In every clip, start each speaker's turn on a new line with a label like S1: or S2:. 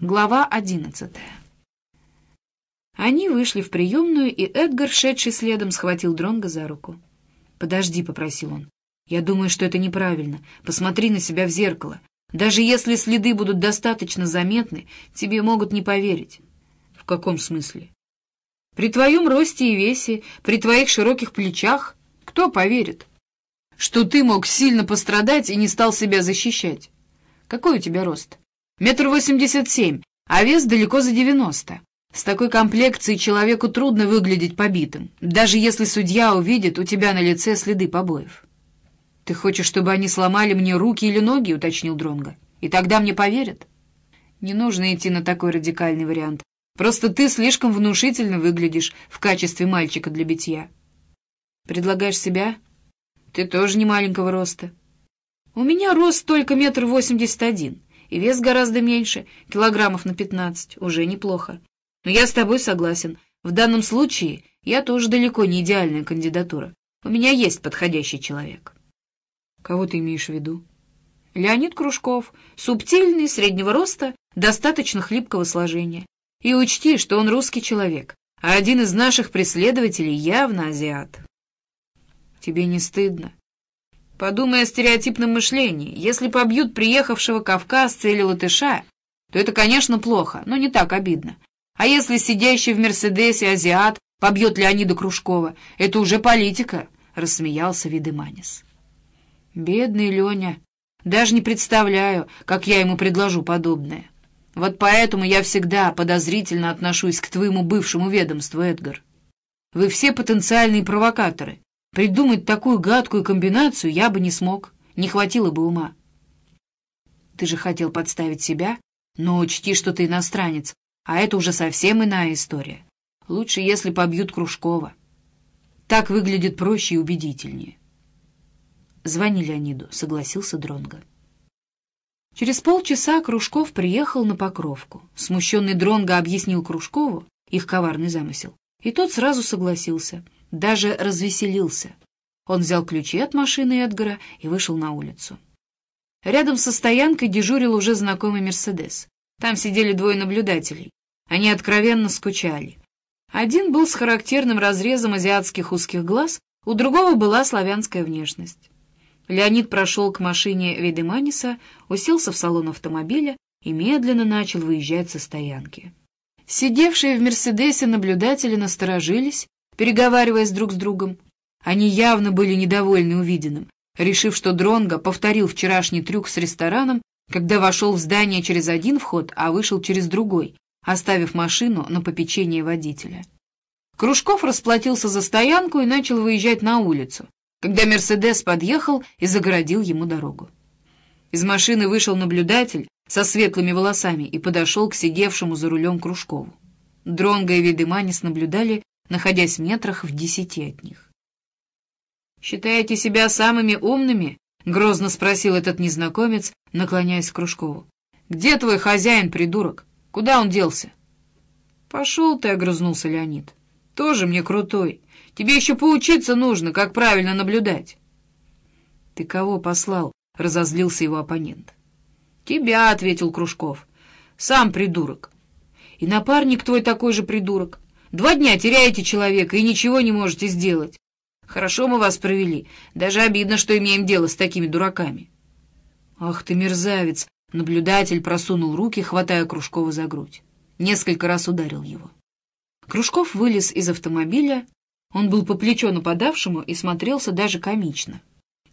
S1: Глава одиннадцатая. Они вышли в приемную, и Эдгар, шедший следом, схватил Дронга за руку. «Подожди», — попросил он. «Я думаю, что это неправильно. Посмотри на себя в зеркало. Даже если следы будут достаточно заметны, тебе могут не поверить». «В каком смысле?» «При твоем росте и весе, при твоих широких плечах, кто поверит?» «Что ты мог сильно пострадать и не стал себя защищать?» «Какой у тебя рост?» Метр восемьдесят семь, а вес далеко за девяносто. С такой комплекцией человеку трудно выглядеть побитым, даже если судья увидит у тебя на лице следы побоев. «Ты хочешь, чтобы они сломали мне руки или ноги?» — уточнил Дронго. «И тогда мне поверят?» «Не нужно идти на такой радикальный вариант. Просто ты слишком внушительно выглядишь в качестве мальчика для битья». «Предлагаешь себя?» «Ты тоже не маленького роста». «У меня рост только метр восемьдесят один и вес гораздо меньше, килограммов на пятнадцать, уже неплохо. Но я с тобой согласен. В данном случае я тоже далеко не идеальная кандидатура. У меня есть подходящий человек. Кого ты имеешь в виду? Леонид Кружков, субтильный, среднего роста, достаточно хлипкого сложения. И учти, что он русский человек, а один из наших преследователей явно азиат. Тебе не стыдно? Подумай о стереотипном мышлении. Если побьют приехавшего кавказца или латыша, то это, конечно, плохо, но не так обидно. А если сидящий в «Мерседесе» азиат побьет Леонида Кружкова, это уже политика, — рассмеялся Видеманис. Бедный Леня. Даже не представляю, как я ему предложу подобное. Вот поэтому я всегда подозрительно отношусь к твоему бывшему ведомству, Эдгар. Вы все потенциальные провокаторы. Придумать такую гадкую комбинацию я бы не смог, не хватило бы ума. Ты же хотел подставить себя, но учти, что ты иностранец, а это уже совсем иная история. Лучше, если побьют Кружкова. Так выглядит проще и убедительнее. Звони Леониду, согласился Дронго. Через полчаса Кружков приехал на Покровку. Смущенный Дронго объяснил Кружкову их коварный замысел, и тот сразу согласился — даже развеселился. Он взял ключи от машины Эдгара и вышел на улицу. Рядом со стоянкой дежурил уже знакомый «Мерседес». Там сидели двое наблюдателей. Они откровенно скучали. Один был с характерным разрезом азиатских узких глаз, у другого была славянская внешность. Леонид прошел к машине Ведеманиса, уселся в салон автомобиля и медленно начал выезжать со стоянки. Сидевшие в «Мерседесе» наблюдатели насторожились переговариваясь друг с другом. Они явно были недовольны увиденным, решив, что Дронго повторил вчерашний трюк с рестораном, когда вошел в здание через один вход, а вышел через другой, оставив машину на попечение водителя. Кружков расплатился за стоянку и начал выезжать на улицу, когда «Мерседес» подъехал и загородил ему дорогу. Из машины вышел наблюдатель со светлыми волосами и подошел к сидевшему за рулем Кружкову. Дронго и Видеманис наблюдали находясь метрах в десяти от них. «Считаете себя самыми умными?» — грозно спросил этот незнакомец, наклоняясь к Кружкову. «Где твой хозяин, придурок? Куда он делся?» «Пошел ты», — огрызнулся Леонид. «Тоже мне крутой. Тебе еще поучиться нужно, как правильно наблюдать». «Ты кого послал?» — разозлился его оппонент. «Тебя», — ответил Кружков. «Сам придурок». «И напарник твой такой же придурок. Два дня теряете человека и ничего не можете сделать. Хорошо мы вас провели. Даже обидно, что имеем дело с такими дураками. Ах ты мерзавец! Наблюдатель просунул руки, хватая Кружкова за грудь. Несколько раз ударил его. Кружков вылез из автомобиля. Он был по плечо нападавшему и смотрелся даже комично.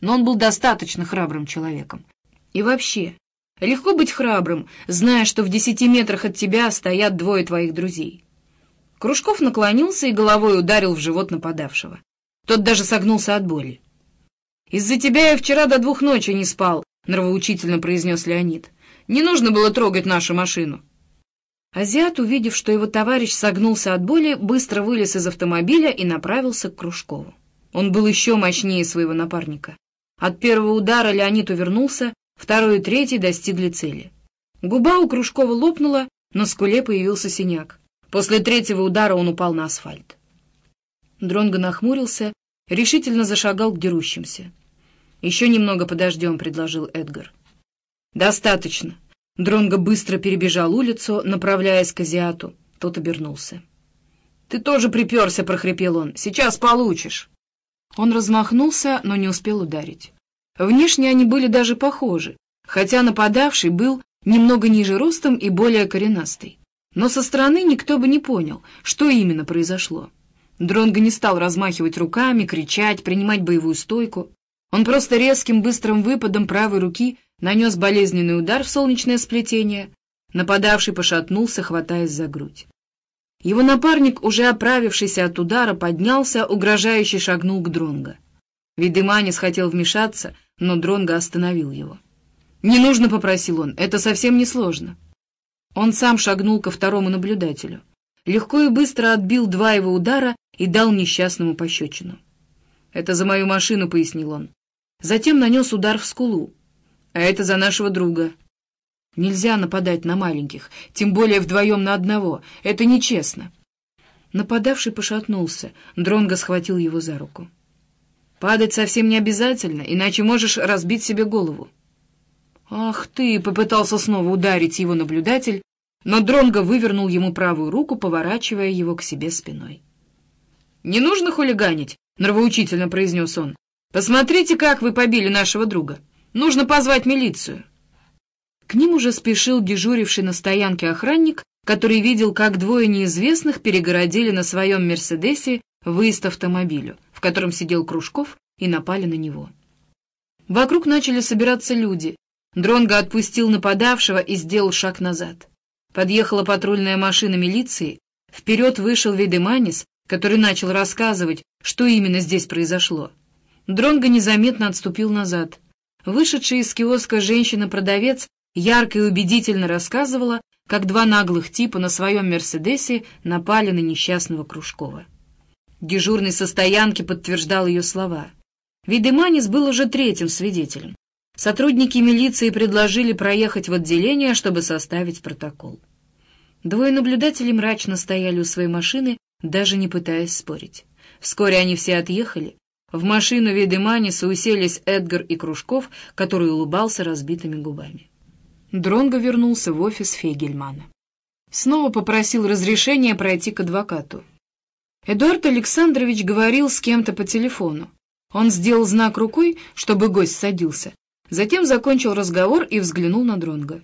S1: Но он был достаточно храбрым человеком. И вообще, легко быть храбрым, зная, что в десяти метрах от тебя стоят двое твоих друзей. Кружков наклонился и головой ударил в живот нападавшего. Тот даже согнулся от боли. «Из-за тебя я вчера до двух ночи не спал», — нравоучительно произнес Леонид. «Не нужно было трогать нашу машину». Азиат, увидев, что его товарищ согнулся от боли, быстро вылез из автомобиля и направился к Кружкову. Он был еще мощнее своего напарника. От первого удара Леонид увернулся, второй и третий достигли цели. Губа у Кружкова лопнула, на скуле появился синяк. После третьего удара он упал на асфальт. Дронго нахмурился, решительно зашагал к дерущимся. «Еще немного подождем», — предложил Эдгар. «Достаточно. Дронго быстро перебежал улицу, направляясь к азиату. Тот обернулся. «Ты тоже приперся!» — прохрипел он. «Сейчас получишь!» Он размахнулся, но не успел ударить. Внешне они были даже похожи, хотя нападавший был немного ниже ростом и более коренастый. Но со стороны никто бы не понял, что именно произошло. Дронго не стал размахивать руками, кричать, принимать боевую стойку. Он просто резким быстрым выпадом правой руки нанес болезненный удар в солнечное сплетение. Нападавший пошатнулся, хватаясь за грудь. Его напарник, уже оправившийся от удара, поднялся, угрожающе шагнул к Дронго. Видыманис хотел вмешаться, но Дронго остановил его. «Не нужно», — попросил он, — «это совсем не сложно». Он сам шагнул ко второму наблюдателю. Легко и быстро отбил два его удара и дал несчастному пощечину. «Это за мою машину», — пояснил он. Затем нанес удар в скулу. «А это за нашего друга». Нельзя нападать на маленьких, тем более вдвоем на одного. Это нечестно. Нападавший пошатнулся. Дронго схватил его за руку. «Падать совсем не обязательно, иначе можешь разбить себе голову». «Ах ты!» — попытался снова ударить его наблюдатель, но Дронго вывернул ему правую руку, поворачивая его к себе спиной. «Не нужно хулиганить», — нравоучительно произнес он. «Посмотрите, как вы побили нашего друга. Нужно позвать милицию». К ним уже спешил дежуривший на стоянке охранник, который видел, как двое неизвестных перегородили на своем «Мерседесе» выезд автомобилю, в котором сидел Кружков, и напали на него. Вокруг начали собираться люди. Дронго отпустил нападавшего и сделал шаг назад. Подъехала патрульная машина милиции, вперед вышел Ведеманис, который начал рассказывать, что именно здесь произошло. Дронго незаметно отступил назад. Вышедшая из киоска женщина-продавец ярко и убедительно рассказывала, как два наглых типа на своем «Мерседесе» напали на несчастного Кружкова. Дежурный со стоянки подтверждал ее слова. Видеманис был уже третьим свидетелем. Сотрудники милиции предложили проехать в отделение, чтобы составить протокол. Двое наблюдателей мрачно стояли у своей машины, даже не пытаясь спорить. Вскоре они все отъехали. В машину Видеманиса уселись Эдгар и Кружков, который улыбался разбитыми губами. Дронго вернулся в офис Фейгельмана. Снова попросил разрешения пройти к адвокату. Эдуард Александрович говорил с кем-то по телефону. Он сделал знак рукой, чтобы гость садился. Затем закончил разговор и взглянул на Дронго.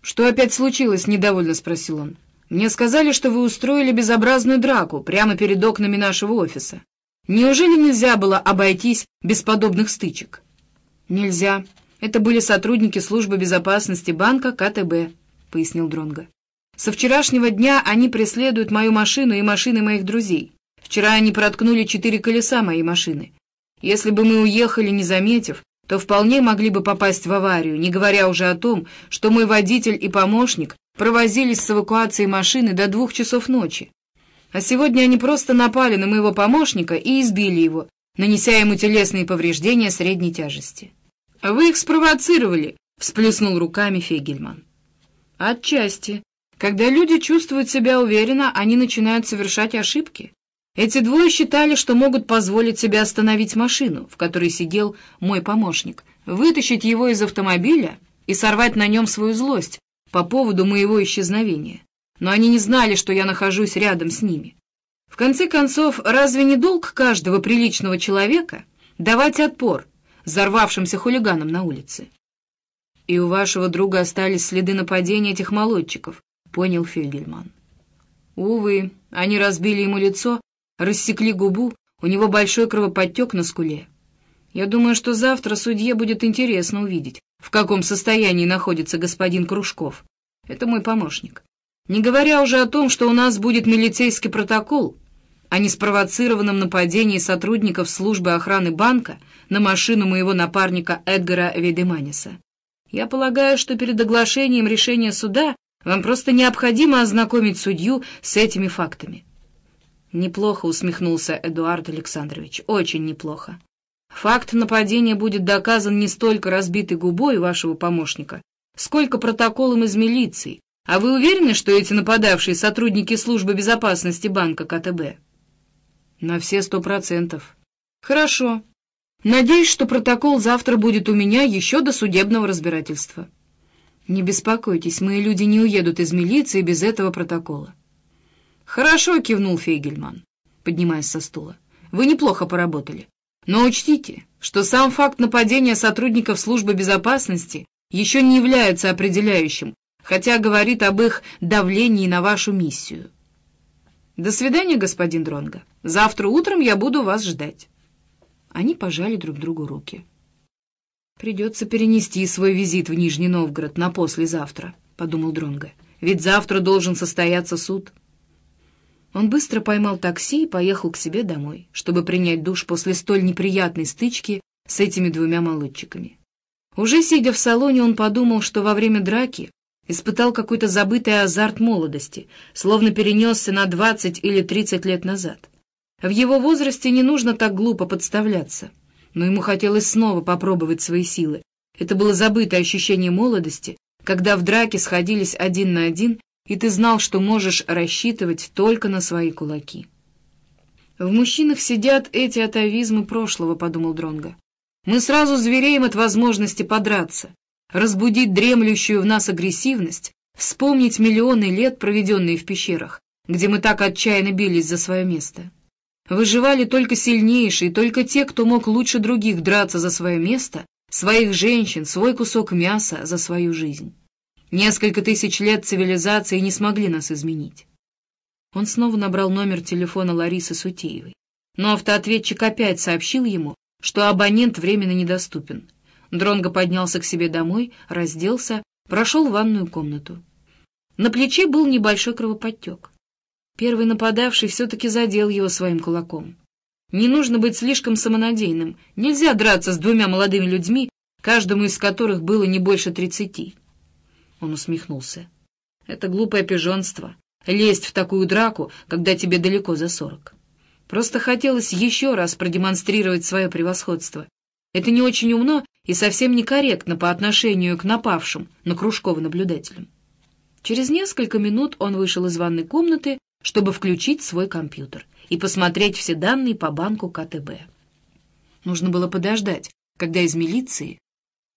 S1: «Что опять случилось?» — недовольно спросил он. «Мне сказали, что вы устроили безобразную драку прямо перед окнами нашего офиса. Неужели нельзя было обойтись без подобных стычек?» «Нельзя», это были сотрудники службы безопасности банка КТБ, пояснил Дронго. Со вчерашнего дня они преследуют мою машину и машины моих друзей. Вчера они проткнули четыре колеса моей машины. Если бы мы уехали, не заметив, то вполне могли бы попасть в аварию, не говоря уже о том, что мой водитель и помощник провозились с эвакуацией машины до двух часов ночи. А сегодня они просто напали на моего помощника и избили его, нанеся ему телесные повреждения средней тяжести. «Вы их спровоцировали», — всплеснул руками Фегельман. «Отчасти. Когда люди чувствуют себя уверенно, они начинают совершать ошибки. Эти двое считали, что могут позволить себе остановить машину, в которой сидел мой помощник, вытащить его из автомобиля и сорвать на нем свою злость по поводу моего исчезновения. Но они не знали, что я нахожусь рядом с ними. В конце концов, разве не долг каждого приличного человека давать отпор, взорвавшимся хулиганом на улице. «И у вашего друга остались следы нападения этих молодчиков», — понял Фельгельман. «Увы, они разбили ему лицо, рассекли губу, у него большой кровоподтек на скуле. Я думаю, что завтра судье будет интересно увидеть, в каком состоянии находится господин Кружков. Это мой помощник. Не говоря уже о том, что у нас будет милицейский протокол о неспровоцированном нападении сотрудников службы охраны банка — на машину моего напарника Эдгара Ведеманиса. Я полагаю, что перед оглашением решения суда вам просто необходимо ознакомить судью с этими фактами. Неплохо усмехнулся Эдуард Александрович, очень неплохо. Факт нападения будет доказан не столько разбитой губой вашего помощника, сколько протоколом из милиции. А вы уверены, что эти нападавшие сотрудники службы безопасности банка КТБ? На все сто процентов. Хорошо. Надеюсь, что протокол завтра будет у меня еще до судебного разбирательства. Не беспокойтесь, мои люди не уедут из милиции без этого протокола. Хорошо, кивнул Фейгельман, поднимаясь со стула. Вы неплохо поработали. Но учтите, что сам факт нападения сотрудников службы безопасности еще не является определяющим, хотя говорит об их давлении на вашу миссию. До свидания, господин Дронго. Завтра утром я буду вас ждать. Они пожали друг другу руки. «Придется перенести свой визит в Нижний Новгород на послезавтра», — подумал Дронго. «Ведь завтра должен состояться суд». Он быстро поймал такси и поехал к себе домой, чтобы принять душ после столь неприятной стычки с этими двумя молодчиками. Уже сидя в салоне, он подумал, что во время драки испытал какой-то забытый азарт молодости, словно перенесся на двадцать или тридцать лет назад. В его возрасте не нужно так глупо подставляться, но ему хотелось снова попробовать свои силы. Это было забытое ощущение молодости, когда в драке сходились один на один и ты знал, что можешь рассчитывать только на свои кулаки. «В мужчинах сидят эти атовизмы прошлого», — подумал Дронго. «Мы сразу звереем от возможности подраться, разбудить дремлющую в нас агрессивность, вспомнить миллионы лет, проведенные в пещерах, где мы так отчаянно бились за свое место. Выживали только сильнейшие, только те, кто мог лучше других драться за свое место, своих женщин, свой кусок мяса за свою жизнь». Несколько тысяч лет цивилизации не смогли нас изменить. Он снова набрал номер телефона Ларисы Сутеевой. Но автоответчик опять сообщил ему, что абонент временно недоступен. Дронго поднялся к себе домой, разделся, прошел в ванную комнату. На плече был небольшой кровоподтек. Первый нападавший все-таки задел его своим кулаком. Не нужно быть слишком самонадеянным, нельзя драться с двумя молодыми людьми, каждому из которых было не больше тридцати. Он усмехнулся. «Это глупое пижонство. Лезть в такую драку, когда тебе далеко за сорок. Просто хотелось еще раз продемонстрировать свое превосходство. Это не очень умно и совсем некорректно по отношению к напавшим на Кружкова наблюдателям». Через несколько минут он вышел из ванной комнаты, чтобы включить свой компьютер и посмотреть все данные по банку КТБ. Нужно было подождать, когда из милиции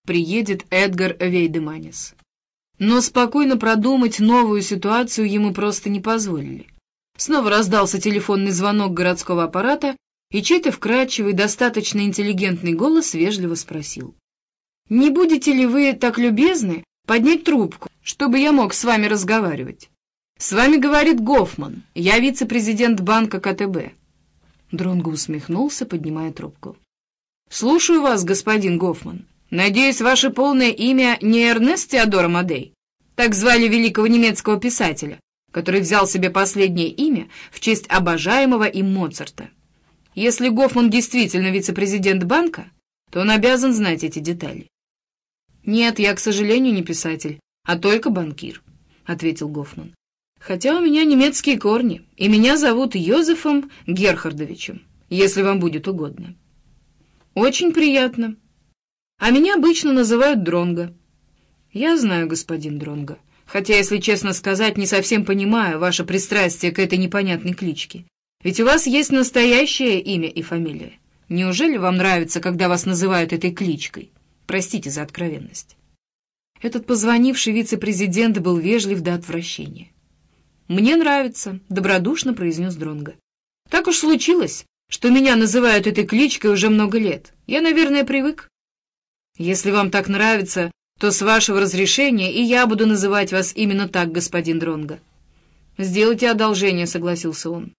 S1: приедет Эдгар Вейдеманис. Но спокойно продумать новую ситуацию ему просто не позволили. Снова раздался телефонный звонок городского аппарата, и чей-то вкрадчивый, достаточно интеллигентный голос вежливо спросил. «Не будете ли вы так любезны поднять трубку, чтобы я мог с вами разговаривать?» «С вами говорит Гофман, я вице-президент банка КТБ». Дронго усмехнулся, поднимая трубку. «Слушаю вас, господин Гофман. Надеюсь, ваше полное имя не Эрнест Теодор Мадей? Так звали великого немецкого писателя, который взял себе последнее имя в честь обожаемого им Моцарта. Если Гофман действительно вице-президент банка, то он обязан знать эти детали. «Нет, я, к сожалению, не писатель, а только банкир», — ответил Гофман. «Хотя у меня немецкие корни, и меня зовут Йозефом Герхардовичем, если вам будет угодно». «Очень приятно», а меня обычно называют Дронго. Я знаю, господин Дронго, хотя, если честно сказать, не совсем понимаю ваше пристрастие к этой непонятной кличке. Ведь у вас есть настоящее имя и фамилия. Неужели вам нравится, когда вас называют этой кличкой? Простите за откровенность. Этот позвонивший вице-президент был вежлив до отвращения. «Мне нравится», — добродушно произнес Дронго. «Так уж случилось, что меня называют этой кличкой уже много лет. Я, наверное, привык. Если вам так нравится, то с вашего разрешения и я буду называть вас именно так, господин Дронго. Сделайте одолжение, согласился он.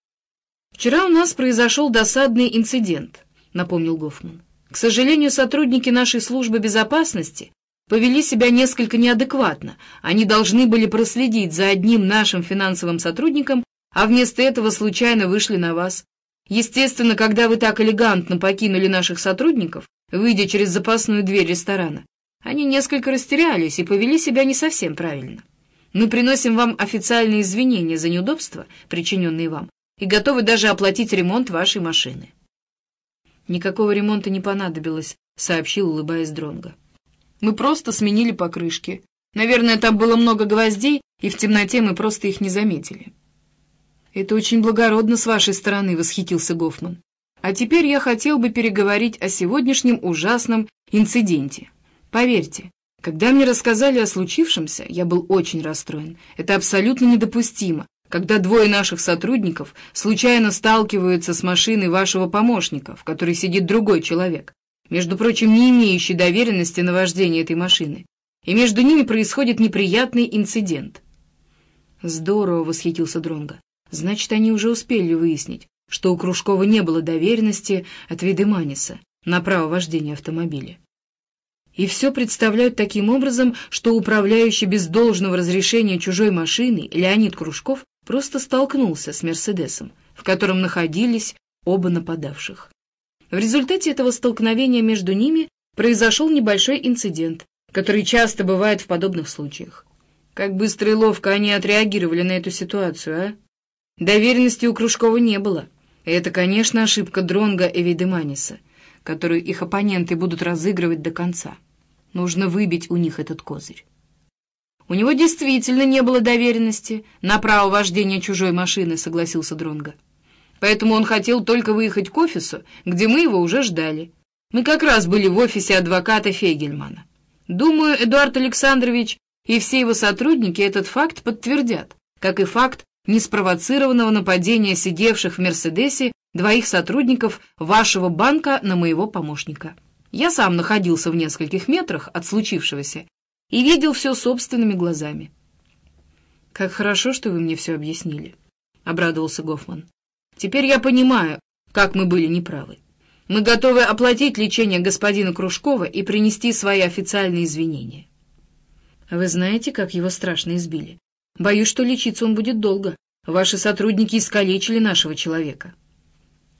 S1: Вчера у нас произошел досадный инцидент, напомнил Гофман. К сожалению, сотрудники нашей службы безопасности повели себя несколько неадекватно. Они должны были проследить за одним нашим финансовым сотрудником, а вместо этого случайно вышли на вас. Естественно, когда вы так элегантно покинули наших сотрудников, выйдя через запасную дверь ресторана. Они несколько растерялись и повели себя не совсем правильно. Мы приносим вам официальные извинения за неудобства, причиненные вам, и готовы даже оплатить ремонт вашей машины. Никакого ремонта не понадобилось, сообщил, улыбаясь Дронго. Мы просто сменили покрышки. Наверное, там было много гвоздей, и в темноте мы просто их не заметили. Это очень благородно с вашей стороны, восхитился Гофман. А теперь я хотел бы переговорить о сегодняшнем ужасном инциденте. Поверьте, Когда мне рассказали о случившемся, я был очень расстроен. Это абсолютно недопустимо, когда двое наших сотрудников случайно сталкиваются с машиной вашего помощника, в которой сидит другой человек, между прочим, не имеющий доверенности на вождение этой машины, и между ними происходит неприятный инцидент. «Здорово!» — восхитился Дронга. «Значит, они уже успели выяснить, что у Кружкова не было доверенности от Видеманиса на право вождения автомобиля. И все представляют таким образом, что управляющий без должного разрешения чужой машины Леонид Кружков просто столкнулся с «Мерседесом», в котором находились оба нападавших. В результате этого столкновения между ними произошел небольшой инцидент, который часто бывает в подобных случаях. Как быстро и ловко они отреагировали на эту ситуацию, а? Доверенности у Кружкова не было. Это, конечно, ошибка Дронга и Видеманиса, которую их оппоненты будут разыгрывать до конца. Нужно выбить у них этот козырь. У него действительно не было доверенности на право вождения чужой машины, согласился Дронга. Поэтому он хотел только выехать к офису, где мы его уже ждали. Мы как раз были в офисе адвоката Фейгельмана. Думаю, Эдуард Александрович и все его сотрудники этот факт подтвердят, как и факт неспровоцированного нападения сидевших в «Мерседесе» двоих сотрудников вашего банка на моего помощника. Я сам находился в нескольких метрах от случившегося и видел все собственными глазами. «Как хорошо, что вы мне все объяснили», — обрадовался Гофман. «Теперь я понимаю, как мы были неправы. Мы готовы оплатить лечение господина Кружкова и принести свои официальные извинения». «Вы знаете, как его страшно избили? Боюсь, что лечиться он будет долго. Ваши сотрудники искалечили нашего человека».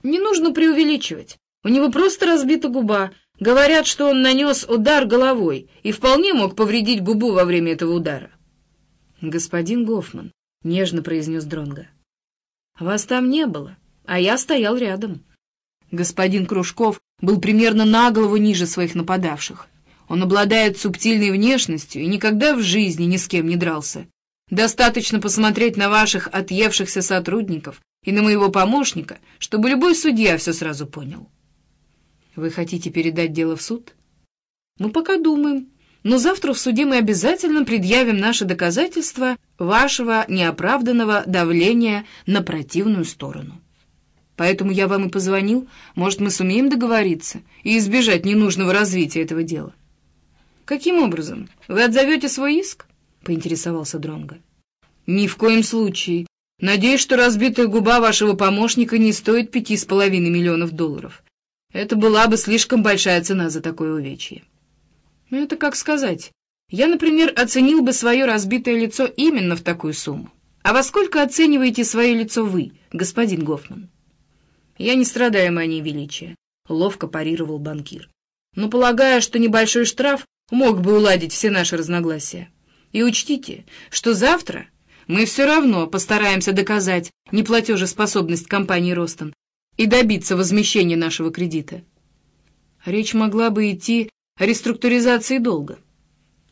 S1: «Не нужно преувеличивать. У него просто разбита губа, Говорят, что он нанес удар головой и вполне мог повредить губу во время этого удара. «Господин Гофман», — нежно произнес Дронга, — «вас там не было, а я стоял рядом». Господин Кружков был примерно на голову ниже своих нападавших. Он обладает субтильной внешностью и никогда в жизни ни с кем не дрался. Достаточно посмотреть на ваших отъевшихся сотрудников и на моего помощника, чтобы любой судья все сразу понял. Вы хотите передать дело в суд? Мы пока думаем. Но завтра в суде мы обязательно предъявим наши доказательства вашего неоправданного давления на противную сторону. Поэтому я вам и позвонил. Может, мы сумеем договориться и избежать ненужного развития этого дела. Каким образом? Вы отзовете свой иск? Поинтересовался Дронго. Ни в коем случае. Надеюсь, что разбитая губа вашего помощника не стоит пяти с половиной миллионов долларов. Это была бы слишком большая цена за такое увечье. Ну, это как сказать. Я, например, оценил бы свое разбитое лицо именно в такую сумму. А во сколько оцениваете свое лицо вы, господин Гофман? Я не страдаю манией величия, — ловко парировал банкир. Но полагаю, что небольшой штраф мог бы уладить все наши разногласия. И учтите, что завтра мы все равно постараемся доказать неплатежеспособность компании «Ростон», и добиться возмещения нашего кредита. Речь могла бы идти о реструктуризации долга.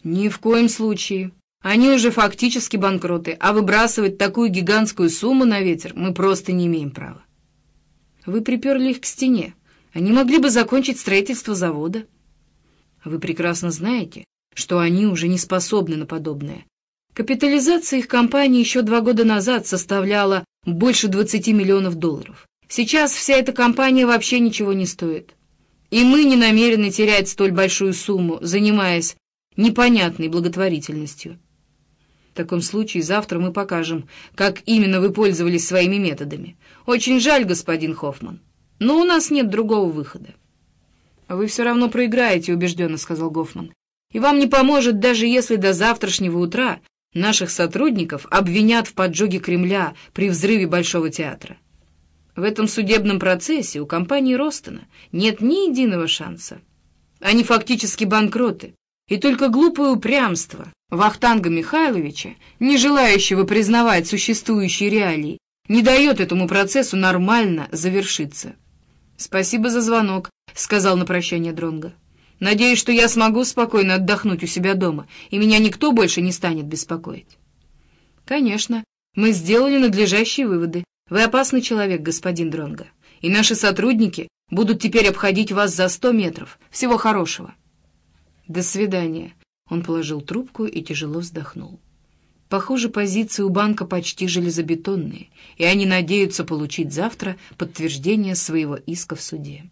S1: Ни в коем случае. Они уже фактически банкроты, а выбрасывать такую гигантскую сумму на ветер мы просто не имеем права. Вы приперли их к стене. Они могли бы закончить строительство завода. Вы прекрасно знаете, что они уже не способны на подобное. Капитализация их компании еще два года назад составляла больше 20 миллионов долларов. Сейчас вся эта компания вообще ничего не стоит. И мы не намерены терять столь большую сумму, занимаясь непонятной благотворительностью. В таком случае завтра мы покажем, как именно вы пользовались своими методами. Очень жаль, господин Хоффман, но у нас нет другого выхода. «Вы все равно проиграете», — убежденно сказал Гофман. «И вам не поможет, даже если до завтрашнего утра наших сотрудников обвинят в поджоге Кремля при взрыве Большого театра. В этом судебном процессе у компании Ростона нет ни единого шанса. Они фактически банкроты, и только глупое упрямство Вахтанга Михайловича, не желающего признавать существующие реалии, не дает этому процессу нормально завершиться. «Спасибо за звонок», — сказал на прощание Дронга. «Надеюсь, что я смогу спокойно отдохнуть у себя дома, и меня никто больше не станет беспокоить». «Конечно, мы сделали надлежащие выводы», вы опасный человек, господин Дронго, и наши сотрудники будут теперь обходить вас за сто метров. Всего хорошего. До свидания. Он положил трубку и тяжело вздохнул. Похоже, позиции у банка почти железобетонные, и они надеются получить завтра подтверждение своего иска в суде.